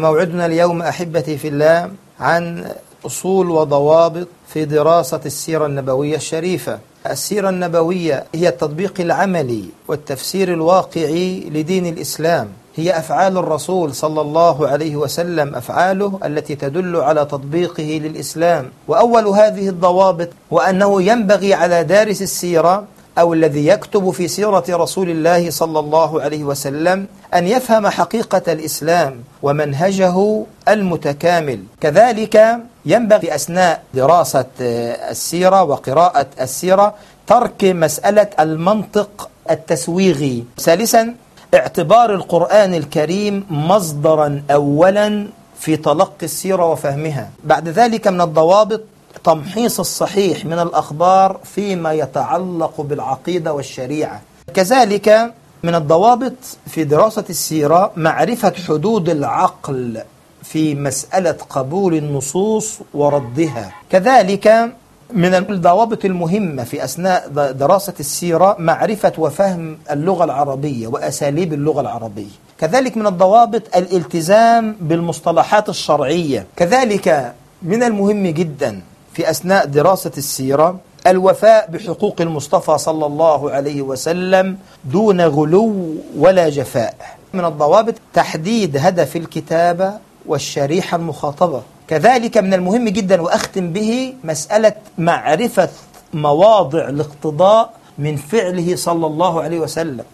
موعدنا اليوم أحبتي في الله عن أصول وضوابط في دراسة السيرة النبوية الشريفة. السيرة النبوية هي التطبيق العملي والتفسير الواقعي لدين الإسلام. هي أفعال الرسول صلى الله عليه وسلم أفعاله التي تدل على تطبيقه للإسلام. وأول هذه الضوابط وأنه ينبغي على دارس السيرة أو الذي يكتب في سيرة رسول الله صلى الله عليه وسلم أن يفهم حقيقة الإسلام ومنهجه المتكامل. كذلك ينبغي أثناء دراسة السيرة وقراءة السيرة ترك مسألة المنطق التسويغي. ثالثا اعتبار القرآن الكريم مصدرا أولا في تلقي السيرة وفهمها. بعد ذلك من الضوابط تمحيص الصحيح من الأخبار فيما يتعلق بالعقيدة والشريعة. كذلك من الضوابط في دراسة السيرة معرفة حدود العقل في مسألة قبول النصوص وردها. كذلك من الضوابط المهمة في أثناء دراسة السيرة معرفة وفهم اللغة العربية وأساليب اللغة العربية. كذلك من الضوابط الالتزام بالمصطلحات الشرعية. كذلك من المهم جدا في أثناء دراسة السيرة الوفاء بحقوق المصطفى صلى الله عليه وسلم دون غلو ولا جفاء. من الضوابط تحديد هدف الكتابة والشريحة المخاطبة. كذلك من المهم جدا وأختم به مسألة معرفة مواضع الاقتضاء من فعله صلى الله عليه وسلم.